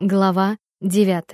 Глава 9.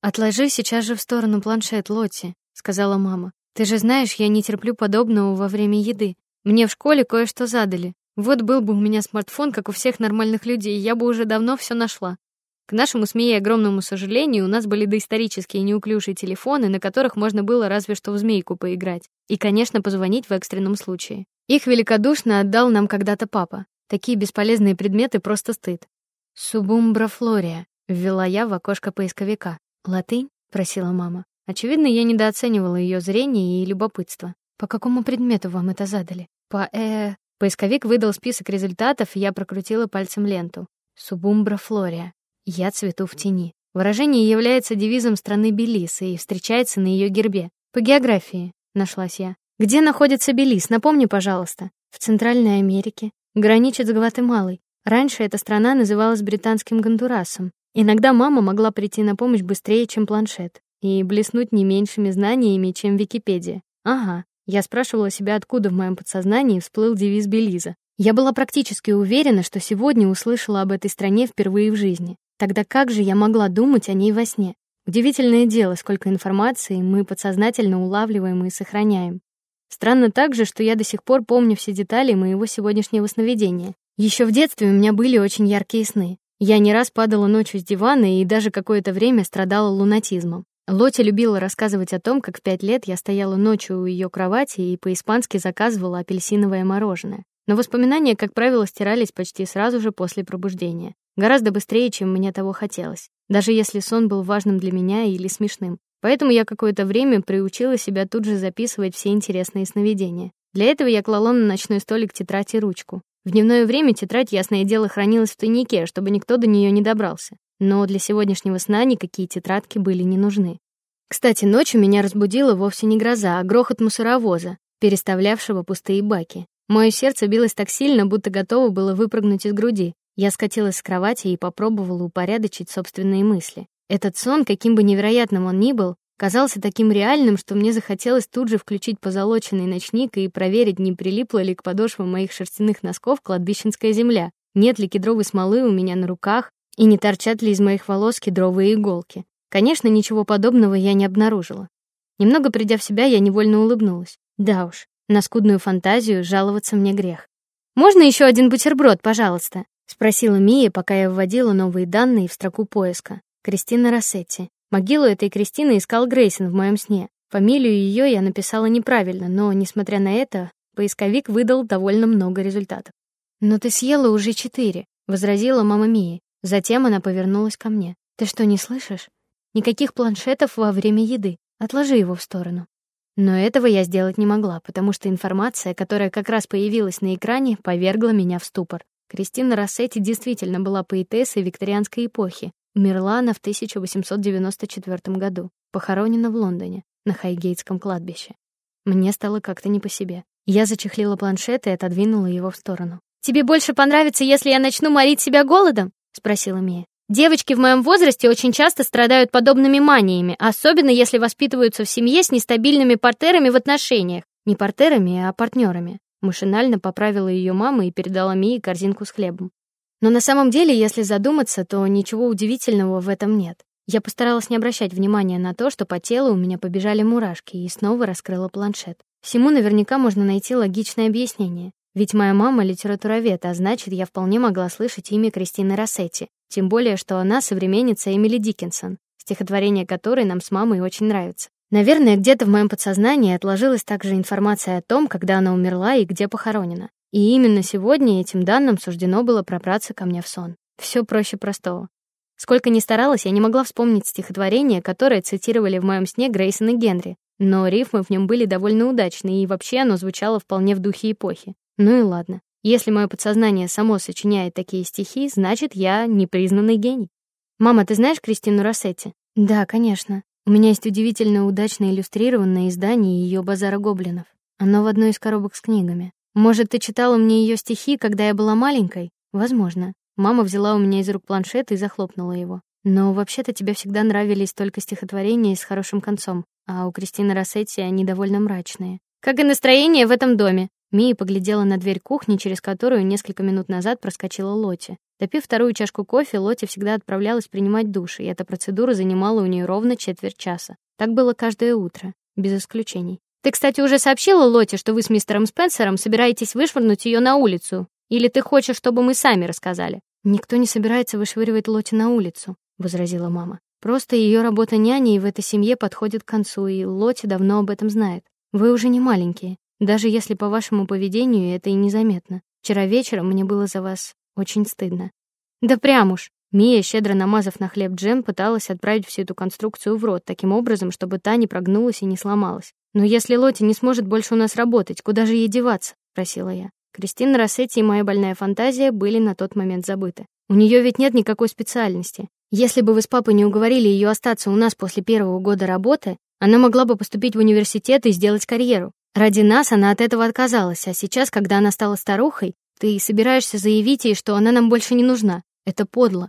Отложи сейчас же в сторону планшет, Лотти, сказала мама. Ты же знаешь, я не терплю подобного во время еды. Мне в школе кое-что задали. Вот был бы у меня смартфон, как у всех нормальных людей, я бы уже давно все нашла. К нашему СМИ огромному сожалению, у нас были доисторические неуклюжие телефоны, на которых можно было разве что в змейку поиграть. И, конечно, позвонить в экстренном случае. Их великодушно отдал нам когда-то папа. Такие бесполезные предметы просто стыд. Субумбра флория, ввела я в окошко поисковика. Латынь? просила мама. Очевидно, я недооценивала ее зрение и любопытство. По какому предмету вам это задали? По э Поисковик выдал список результатов, и я прокрутила пальцем ленту. Субумбра флория. Я цвету в тени. Выражение является девизом страны Белиз и встречается на ее гербе. По географии нашлась я. Где находится Белиз? Напомни, пожалуйста. В Центральной Америке, граничит с Гватемалой. Раньше эта страна называлась британским Гондурасом. Иногда мама могла прийти на помощь быстрее, чем планшет, и блеснуть не меньшими знаниями, чем Википедия. Ага, я спрашивала себя, откуда в моем подсознании всплыл девиз Белиза. Я была практически уверена, что сегодня услышала об этой стране впервые в жизни. Тогда как же я могла думать о ней во сне? Удивительное дело, сколько информации мы подсознательно улавливаем и сохраняем. Странно также, что я до сих пор помню все детали моего сегодняшнего сновидения. Еще в детстве у меня были очень яркие сны. Я не раз падала ночью с дивана и даже какое-то время страдала лунатизмом. Лотя любила рассказывать о том, как в пять лет я стояла ночью у ее кровати и по-испански заказывала апельсиновое мороженое. Но воспоминания, как правило, стирались почти сразу же после пробуждения, гораздо быстрее, чем мне того хотелось, даже если сон был важным для меня или смешным. Поэтому я какое-то время приучила себя тут же записывать все интересные сновидения. Для этого я клала на ночной столик тетрадь и ручку. В дневное время тетрадь, ясное дело, хранилась в тайнике, чтобы никто до нее не добрался. Но для сегодняшнего сна никакие тетрадки были не нужны. Кстати, ночью меня разбудила вовсе не гроза, а грохот мусоровоза, переставлявшего пустые баки. Мое сердце билось так сильно, будто готово было выпрыгнуть из груди. Я скатилась с кровати и попробовала упорядочить собственные мысли. Этот сон, каким бы невероятным он ни был, казался таким реальным, что мне захотелось тут же включить позолоченный ночник и проверить, не прилипла ли к подошвам моих шерстяных носков кладбищенская земля, нет ли кедровой смолы у меня на руках и не торчат ли из моих волос кедровые иголки. Конечно, ничего подобного я не обнаружила. Немного придя в себя, я невольно улыбнулась. Да уж, на скудную фантазию жаловаться мне грех. Можно еще один бутерброд, пожалуйста, спросила Мия, пока я вводила новые данные в строку поиска. Кристина Рассетти. Могилу этой Кристины искал Грейсон в моем сне. Фамилию ее я написала неправильно, но несмотря на это, поисковик выдал довольно много результатов. "Но ты съела уже четыре», — возразила мама Мии. Затем она повернулась ко мне. "Ты что, не слышишь? Никаких планшетов во время еды. Отложи его в сторону". Но этого я сделать не могла, потому что информация, которая как раз появилась на экране, повергла меня в ступор. Кристина Рассетти действительно была поэтессой викторианской эпохи, Умерла она в 1894 году, похоронена в Лондоне на Хайгейтском кладбище. Мне стало как-то не по себе. Я зачехлила планшет и отодвинула его в сторону. Тебе больше понравится, если я начну морить себя голодом? спросила Мия. Девочки в моем возрасте очень часто страдают подобными маниями, особенно если воспитываются в семье с нестабильными партерами в отношениях, не партерами, а партнерами. Машинально поправила ее мама и передала Мии корзинку с хлебом. Но на самом деле, если задуматься, то ничего удивительного в этом нет. Я постаралась не обращать внимания на то, что по телу у меня побежали мурашки, и снова раскрыла планшет. Всему наверняка можно найти логичное объяснение. Ведь моя мама литературовед, а значит, я вполне могла слышать имя Кристины Рассетти, тем более что она современница Эмили Диккенсон, стихотворение которой нам с мамой очень нравится. Наверное, где-то в моем подсознании отложилась также информация о том, когда она умерла и где похоронена. И именно сегодня этим данным суждено было пробраться ко мне в сон. Все проще простого. Сколько ни старалась, я не могла вспомнить стихотворение, которое цитировали в моем сне Грейсон и Генри, но рифмы в нем были довольно удачные, и вообще оно звучало вполне в духе эпохи. Ну и ладно. Если мое подсознание само сочиняет такие стихи, значит, я непризнанный гений. Мама, ты знаешь Кристину Рассетти? Да, конечно. У меня есть удивительно удачно иллюстрированное издание ее базара гоблинов. Оно в одной из коробок с книгами. Может, ты читала мне ее стихи, когда я была маленькой? Возможно. Мама взяла у меня из рук планшет и захлопнула его. Но вообще-то тебе всегда нравились только стихотворения с хорошим концом, а у Кристины Рассетти они довольно мрачные. Как и настроение в этом доме. Мия поглядела на дверь кухни, через которую несколько минут назад проскочила Лоти. Допив вторую чашку кофе, Лоти всегда отправлялась принимать душ, и эта процедура занимала у нее ровно четверть часа. Так было каждое утро, без исключений. Ты, кстати, уже сообщила Лоте, что вы с мистером Спенсером собираетесь вышвырнуть ее на улицу, или ты хочешь, чтобы мы сами рассказали? Никто не собирается вышвыривать Лоти на улицу, возразила мама. Просто ее работа няней в этой семье подходит к концу, и Лоти давно об этом знает. Вы уже не маленькие, даже если по вашему поведению это и незаметно. Вчера вечером мне было за вас очень стыдно. Да прям уж. Мия, щедро намазав на хлеб джем, пыталась отправить всю эту конструкцию в рот таким образом, чтобы та не прогнулась и не сломалась. Но если Лоти не сможет больше у нас работать, куда же ей деваться? спросила я. Кристина Рассетти и моя больная фантазия были на тот момент забыты. У нее ведь нет никакой специальности. Если бы вы с папой не уговорили ее остаться у нас после первого года работы, она могла бы поступить в университет и сделать карьеру. Ради нас она от этого отказалась, а сейчас, когда она стала старухой, ты собираешься заявить ей, что она нам больше не нужна. Это подло.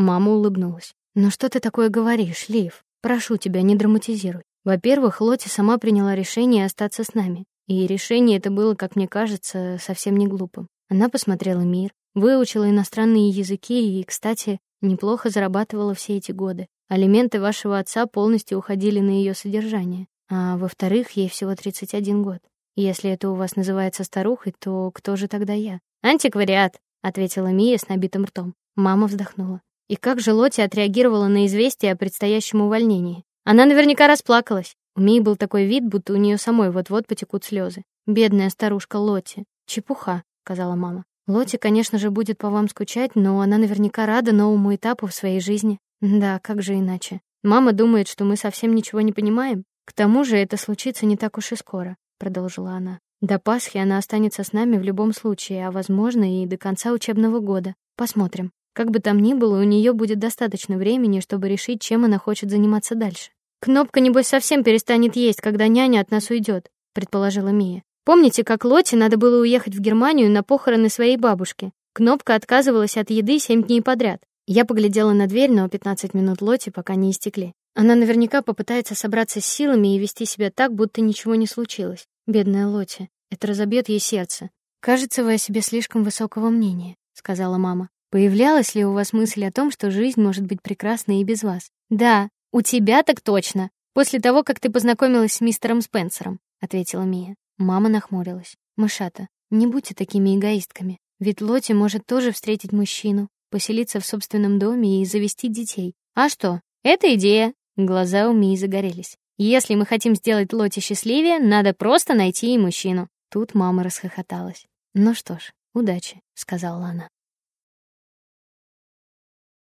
Мама улыбнулась. "Ну что ты такое говоришь, Лив? Прошу тебя, не драматизируй. Во-первых, Лоти сама приняла решение остаться с нами, и решение это было, как мне кажется, совсем не глупым. Она посмотрела мир, выучила иностранные языки и, кстати, неплохо зарабатывала все эти годы. Алименты вашего отца полностью уходили на ее содержание. А во-вторых, ей всего 31 год. Если это у вас называется старухой, то кто же тогда я? Антиквариат, ответила Мия с набитым ртом. Мама вздохнула. И как же Лоти отреагировала на известие о предстоящем увольнении? Она наверняка расплакалась. У Мии был такой вид, будто у нее самой вот-вот потекут слезы. Бедная старушка Лоти. Чепуха, сказала мама. Лоти, конечно же, будет по вам скучать, но она наверняка рада новому этапу в своей жизни. Да, как же иначе? Мама думает, что мы совсем ничего не понимаем. К тому же это случится не так уж и скоро, продолжила она. До Пасхи она останется с нами в любом случае, а возможно и до конца учебного года. Посмотрим. Как бы там ни было, у нее будет достаточно времени, чтобы решить, чем она хочет заниматься дальше. Кнопка небось совсем перестанет есть, когда няня от нас уйдет, предположила Мия. Помните, как Лоте надо было уехать в Германию на похороны своей бабушки? Кнопка отказывалась от еды семь дней подряд. Я поглядела на дверь, но 15 минут Лоте пока не истекли. Она наверняка попытается собраться с силами и вести себя так, будто ничего не случилось. Бедная Лоте, это разобьет ей сердце. Кажется, вы о себе слишком высокого мнения, сказала мама. Появлялась ли у вас мысль о том, что жизнь может быть прекрасной и без вас? Да, у тебя так точно. После того, как ты познакомилась с мистером Спенсером, ответила Мия. Мама нахмурилась. Мышата, не будьте такими эгоистками. Ведь Лоти может тоже встретить мужчину, поселиться в собственном доме и завести детей. А что? Это идея. Глаза у Мии загорелись. Если мы хотим сделать Лоти счастливее, надо просто найти ей мужчину. Тут мама расхохоталась. Ну что ж, удачи, сказала она.